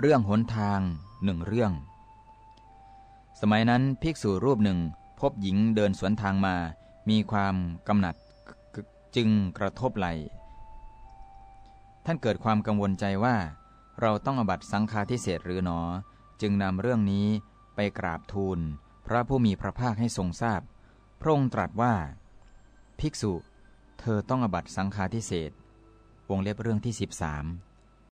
เรื่องหนทางหนึ่งเรื่อง สมัยนั้นภิกษุรูปหนึ่งพบหญิงเดินสวนทางมา มีความกำหนัดจึงกระทบไหล ท่านเกิดความกังวลใจว่า เราต้องอบัตสังฆาทิเศษหรือหนอ จึงนำเรื่องนี้ไปกราบทูล พระผู้มีพระภาคให้ทรงทราบ พระองค์ตรัสว่า ภิกษุ เธอต้องอบัตสังฆาทิเศษวงเล็บเรื่องที่ 13